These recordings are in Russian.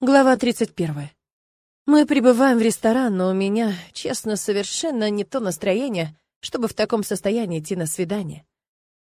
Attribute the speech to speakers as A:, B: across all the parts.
A: Глава 31. Мы прибываем в ресторан, но у меня, честно, совершенно не то настроение, чтобы в таком состоянии идти на свидание.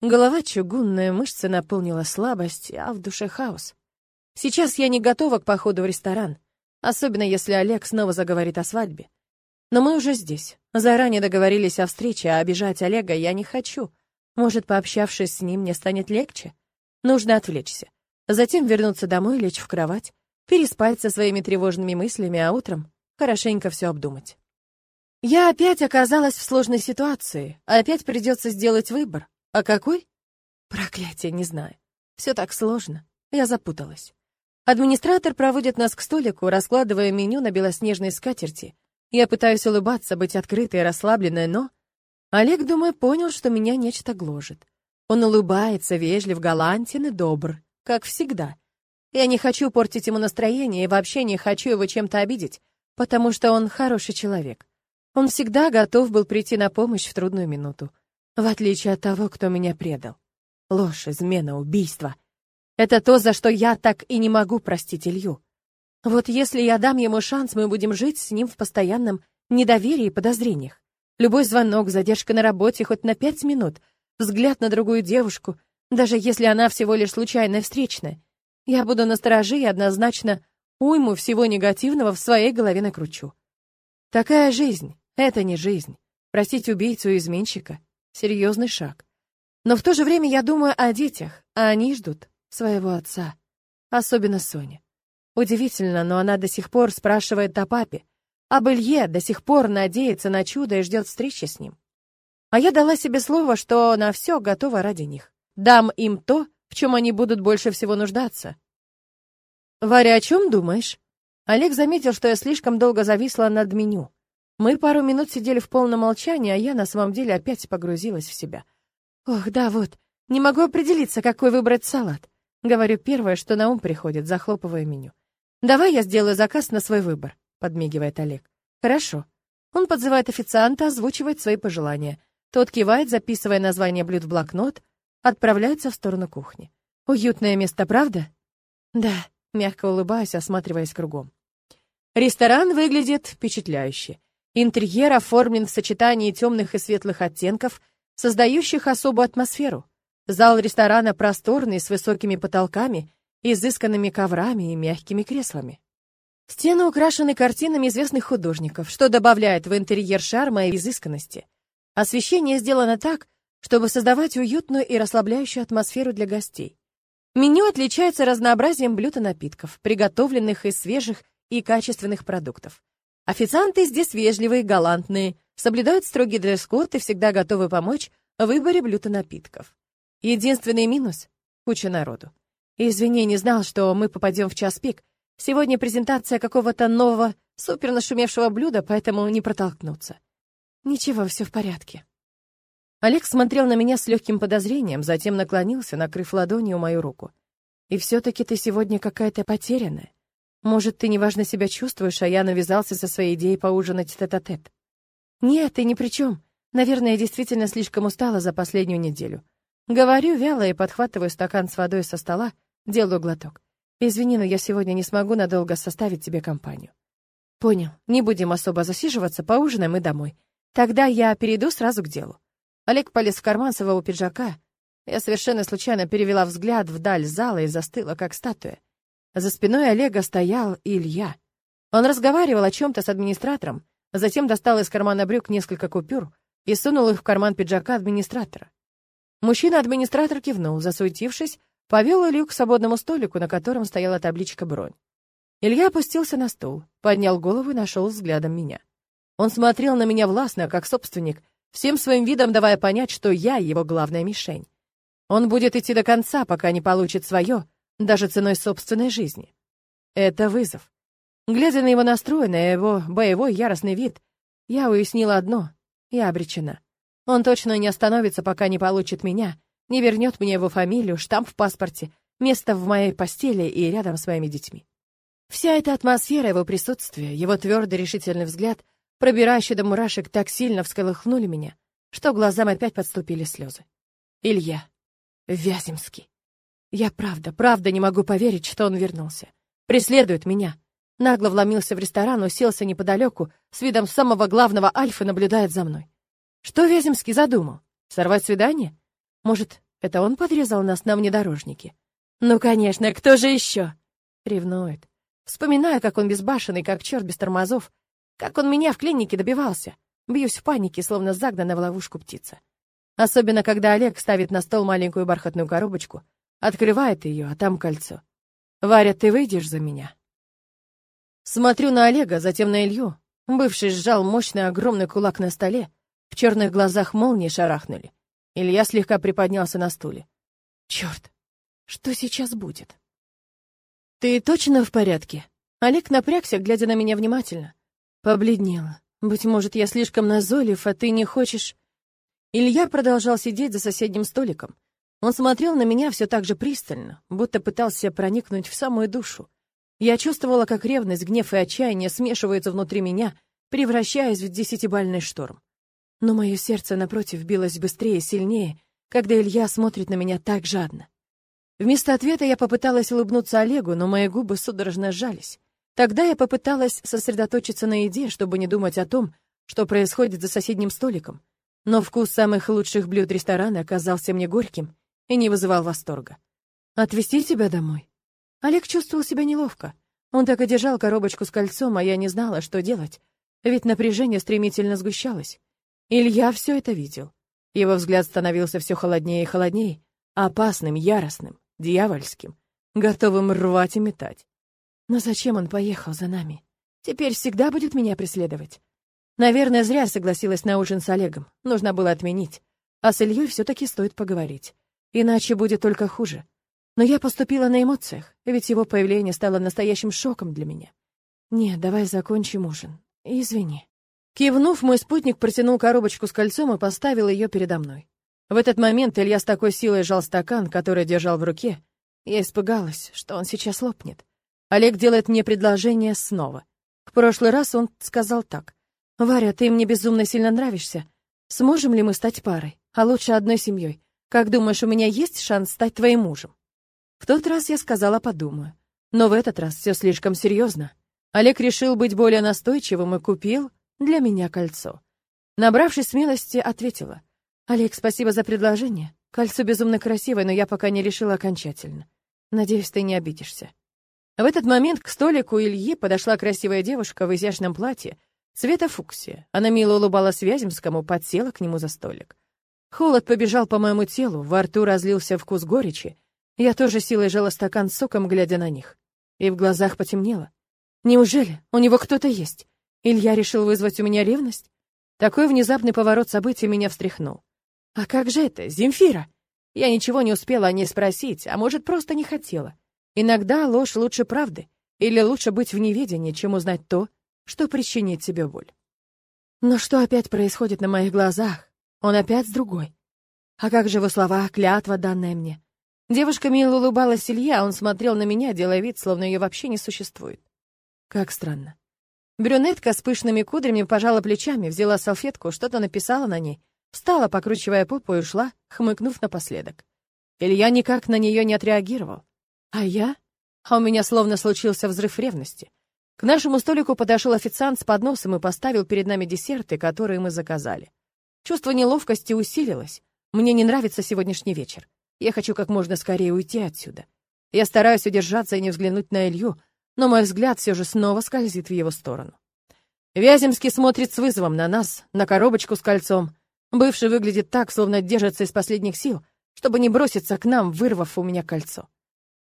A: Голова чугунная, мышцы наполнила слабость, а в душе хаос. Сейчас я не готова к походу в ресторан, особенно если Олег снова заговорит о свадьбе. Но мы уже здесь. Заранее договорились о встрече, а обижать Олега я не хочу. Может, пообщавшись с ним, мне станет легче? Нужно отвлечься. Затем вернуться домой, лечь в кровать переспать со своими тревожными мыслями, а утром хорошенько все обдумать. Я опять оказалась в сложной ситуации, опять придется сделать выбор. А какой? Проклятие, не знаю. Все так сложно. Я запуталась. Администратор проводит нас к столику, раскладывая меню на белоснежной скатерти. Я пытаюсь улыбаться, быть открытой и расслабленной, но... Олег, думаю, понял, что меня нечто гложет. Он улыбается, вежлив, галантен и добр, как всегда. Я не хочу портить ему настроение и вообще не хочу его чем-то обидеть, потому что он хороший человек. Он всегда готов был прийти на помощь в трудную минуту, в отличие от того, кто меня предал. Ложь, измена, убийство. Это то, за что я так и не могу простить Илью. Вот если я дам ему шанс, мы будем жить с ним в постоянном недоверии и подозрениях. Любой звонок, задержка на работе хоть на пять минут, взгляд на другую девушку, даже если она всего лишь случайная встречная, я буду настороже и однозначно уйму всего негативного в своей голове накручу. Такая жизнь — это не жизнь. Простить убийцу и изменщика — серьезный шаг. Но в то же время я думаю о детях, а они ждут своего отца. Особенно Соня. Удивительно, но она до сих пор спрашивает о папе. Об Илье до сих пор надеется на чудо и ждет встречи с ним. А я дала себе слово, что на все готова ради них. Дам им то, в чем они будут больше всего нуждаться. «Варя, о чем думаешь?» Олег заметил, что я слишком долго зависла над меню. Мы пару минут сидели в полном молчании, а я на самом деле опять погрузилась в себя. «Ох, да, вот, не могу определиться, какой выбрать салат». Говорю первое, что на ум приходит, захлопывая меню. «Давай я сделаю заказ на свой выбор», — подмигивает Олег. «Хорошо». Он подзывает официанта, озвучивает свои пожелания. Тот кивает, записывая название блюд в блокнот, отправляется в сторону кухни. Уютное место, правда? Да, мягко улыбаюсь, осматриваясь кругом. Ресторан выглядит впечатляюще. Интерьер оформлен в сочетании темных и светлых оттенков, создающих особую атмосферу. Зал ресторана просторный, с высокими потолками, изысканными коврами и мягкими креслами. Стены украшены картинами известных художников, что добавляет в интерьер шарма и изысканности. Освещение сделано так, чтобы создавать уютную и расслабляющую атмосферу для гостей. Меню отличается разнообразием блюд и напитков, приготовленных из свежих и качественных продуктов. Официанты здесь вежливые, галантные, соблюдают строгий дресс-код и всегда готовы помочь в выборе блюд и напитков. Единственный минус — куча народу. Извини, не знал, что мы попадем в час пик. Сегодня презентация какого-то нового, супер нашумевшего блюда, поэтому не протолкнуться. Ничего, все в порядке. Олег смотрел на меня с легким подозрением, затем наклонился, накрыв ладонью мою руку. «И все-таки ты сегодня какая-то потерянная. Может, ты неважно себя чувствуешь, а я навязался со своей идеей поужинать тет-а-тет?» -тет. «Нет, ты ни при чем. Наверное, я действительно слишком устала за последнюю неделю. Говорю вяло и подхватываю стакан с водой со стола, делаю глоток. Извини, но я сегодня не смогу надолго составить тебе компанию. Понял, не будем особо засиживаться, поужинаем и домой. Тогда я перейду сразу к делу. Олег полез в карман своего пиджака. Я совершенно случайно перевела взгляд вдаль зала и застыла, как статуя. За спиной Олега стоял Илья. Он разговаривал о чем-то с администратором, затем достал из кармана брюк несколько купюр и сунул их в карман пиджака администратора. Мужчина-администратор кивнул, засуетившись, повел Илью к свободному столику, на котором стояла табличка «Бронь». Илья опустился на стул, поднял голову и нашел взглядом меня. Он смотрел на меня властно, как собственник, всем своим видом давая понять, что я его главная мишень. Он будет идти до конца, пока не получит свое, даже ценой собственной жизни. Это вызов. Глядя на его настрой, на его боевой яростный вид, я уяснила одно — я обречена. Он точно не остановится, пока не получит меня, не вернет мне его фамилию, штамп в паспорте, место в моей постели и рядом с моими детьми. Вся эта атмосфера его присутствия, его твердый решительный взгляд пробирающие до мурашек, так сильно всколыхнули меня, что глазам опять подступили слезы. Илья. Вяземский. Я правда, правда не могу поверить, что он вернулся. Преследует меня. Нагло вломился в ресторан, уселся неподалеку, с видом самого главного альфа наблюдает за мной. Что Вяземский задумал? Сорвать свидание? Может, это он подрезал нас на внедорожнике? Ну, конечно, кто же еще? Ревнует. Вспоминаю, как он безбашенный, как черт без тормозов, как он меня в клинике добивался. Бьюсь в панике, словно загнанная в ловушку птица. Особенно, когда Олег ставит на стол маленькую бархатную коробочку, открывает ее, а там кольцо. «Варя, ты выйдешь за меня?» Смотрю на Олега, затем на Илью. Бывший сжал мощный огромный кулак на столе. В черных глазах молнии шарахнули. Илья слегка приподнялся на стуле. Черт, что сейчас будет? Ты точно в порядке? Олег напрягся, глядя на меня внимательно. Побледнела. Быть может, я слишком назойлив, а ты не хочешь... Илья продолжал сидеть за соседним столиком. Он смотрел на меня все так же пристально, будто пытался проникнуть в самую душу. Я чувствовала, как ревность, гнев и отчаяние смешиваются внутри меня, превращаясь в десятибальный шторм. Но мое сердце, напротив, билось быстрее и сильнее, когда Илья смотрит на меня так жадно. Вместо ответа я попыталась улыбнуться Олегу, но мои губы судорожно сжались. Тогда я попыталась сосредоточиться на еде, чтобы не думать о том, что происходит за соседним столиком. Но вкус самых лучших блюд ресторана оказался мне горьким и не вызывал восторга. «Отвезти тебя домой?» Олег чувствовал себя неловко. Он так и держал коробочку с кольцом, а я не знала, что делать, ведь напряжение стремительно сгущалось. Илья все это видел. Его взгляд становился все холоднее и холоднее, опасным, яростным, дьявольским, готовым рвать и метать. Но зачем он поехал за нами? Теперь всегда будет меня преследовать. Наверное, зря согласилась на ужин с Олегом. Нужно было отменить. А с Ильей все-таки стоит поговорить. Иначе будет только хуже. Но я поступила на эмоциях, ведь его появление стало настоящим шоком для меня. Нет, давай закончим ужин. Извини. Кивнув, мой спутник протянул коробочку с кольцом и поставил ее передо мной. В этот момент Илья с такой силой сжал стакан, который держал в руке. Я испугалась, что он сейчас лопнет. Олег делает мне предложение снова. В прошлый раз он сказал так. «Варя, ты мне безумно сильно нравишься. Сможем ли мы стать парой, а лучше одной семьей? Как думаешь, у меня есть шанс стать твоим мужем?» В тот раз я сказала «подумаю». Но в этот раз все слишком серьезно. Олег решил быть более настойчивым и купил для меня кольцо. Набравшись смелости, ответила. «Олег, спасибо за предложение. Кольцо безумно красивое, но я пока не решила окончательно. Надеюсь, ты не обидишься». В этот момент к столику Ильи подошла красивая девушка в изящном платье, Цвета фуксия. Она мило улыбалась Вяземскому, подсела к нему за столик. Холод побежал по моему телу, во рту разлился вкус горечи. Я тоже силой жала стакан соком, глядя на них. И в глазах потемнело. Неужели у него кто-то есть? Илья решил вызвать у меня ревность? Такой внезапный поворот событий меня встряхнул. А как же это, Земфира? Я ничего не успела о ней спросить, а может, просто не хотела. Иногда ложь лучше правды, или лучше быть в неведении, чем узнать то, что причинит тебе боль. Но что опять происходит на моих глазах? Он опять с другой. А как же его слова, клятва, данная мне? Девушка мило улыбалась Илье, а он смотрел на меня, делая вид, словно ее вообще не существует. Как странно. Брюнетка с пышными кудрями пожала плечами, взяла салфетку, что-то написала на ней, встала, покручивая попу и ушла, хмыкнув напоследок. Илья никак на нее не отреагировал. А я? А у меня словно случился взрыв ревности. К нашему столику подошел официант с подносом и поставил перед нами десерты, которые мы заказали. Чувство неловкости усилилось. Мне не нравится сегодняшний вечер. Я хочу как можно скорее уйти отсюда. Я стараюсь удержаться и не взглянуть на Илью, но мой взгляд все же снова скользит в его сторону. Вяземский смотрит с вызовом на нас, на коробочку с кольцом. Бывший выглядит так, словно держится из последних сил, чтобы не броситься к нам, вырвав у меня кольцо.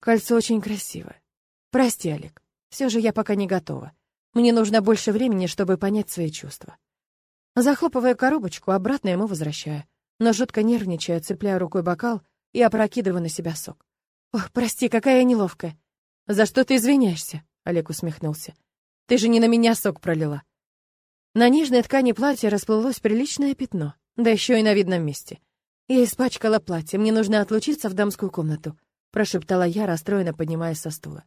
A: Кольцо очень красивое. Прости, Олег. Все же я пока не готова. Мне нужно больше времени, чтобы понять свои чувства. Захлопывая коробочку, обратно ему возвращаю, но жутко нервничая, цепляя рукой бокал и опрокидывая на себя сок. «Ох, прости, какая я неловкая!» «За что ты извиняешься?» — Олег усмехнулся. «Ты же не на меня сок пролила». На нижней ткани платья расплылось приличное пятно, да еще и на видном месте. Я испачкала платье, мне нужно отлучиться в дамскую комнату, прошептала я, расстроенно поднимаясь со стула.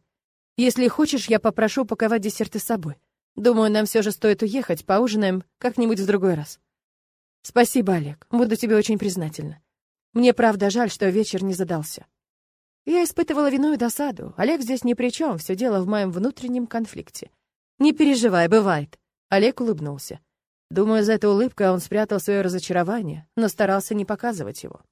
A: Если хочешь, я попрошу упаковать десерты с собой. Думаю, нам все же стоит уехать, поужинаем как-нибудь в другой раз. Спасибо, Олег. Буду тебе очень признательна. Мне правда жаль, что вечер не задался. Я испытывала вину и досаду. Олег здесь ни при чем, все дело в моем внутреннем конфликте. Не переживай, бывает. Олег улыбнулся. Думаю, за этой улыбкой он спрятал свое разочарование, но старался не показывать его.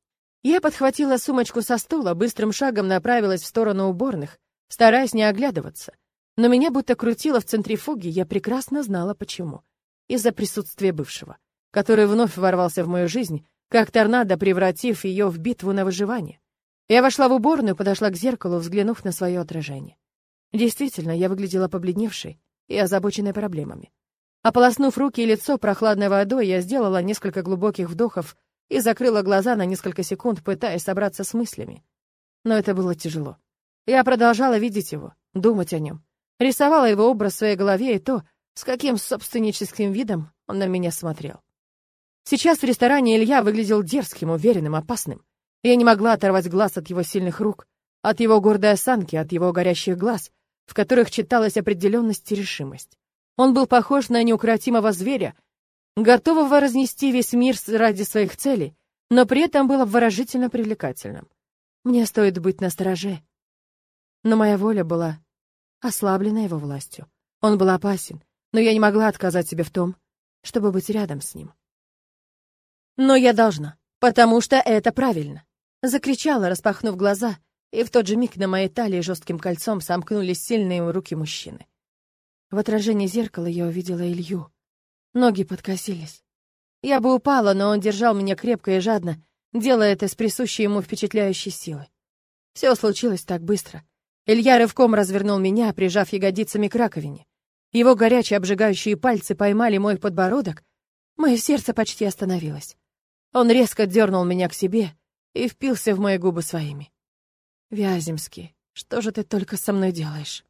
A: Я подхватила сумочку со стула, быстрым шагом направилась в сторону уборных, стараясь не оглядываться. Но меня будто крутило в центрифуге, я прекрасно знала почему. Из-за присутствия бывшего, который вновь ворвался в мою жизнь, как торнадо, превратив ее в битву на выживание. Я вошла в уборную, подошла к зеркалу, взглянув на свое отражение. Действительно, я выглядела побледневшей и озабоченной проблемами. Ополоснув руки и лицо прохладной водой, я сделала несколько глубоких вдохов и закрыла глаза на несколько секунд, пытаясь собраться с мыслями. Но это было тяжело. Я продолжала видеть его, думать о нем. Рисовала его образ в своей голове и то, с каким собственническим видом он на меня смотрел. Сейчас в ресторане Илья выглядел дерзким, уверенным, опасным. Я не могла оторвать глаз от его сильных рук, от его гордой осанки, от его горящих глаз, в которых читалась определенность и решимость. Он был похож на неукротимого зверя, готового разнести весь мир ради своих целей, но при этом был обворожительно привлекательным. Мне стоит быть настороже. Но моя воля была ослаблена его властью. Он был опасен, но я не могла отказать себе в том, чтобы быть рядом с ним. Но я должна, потому что это правильно. Закричала, распахнув глаза, и в тот же миг на моей талии жестким кольцом сомкнулись сильные руки мужчины. В отражении зеркала я увидела Илью. Ноги подкосились. Я бы упала, но он держал меня крепко и жадно, делая это с присущей ему впечатляющей силой. Все случилось так быстро. Илья рывком развернул меня, прижав ягодицами к раковине. Его горячие обжигающие пальцы поймали мой подбородок. Мое сердце почти остановилось. Он резко дернул меня к себе, и впился в мои губы своими. «Вяземский, что же ты только со мной делаешь?»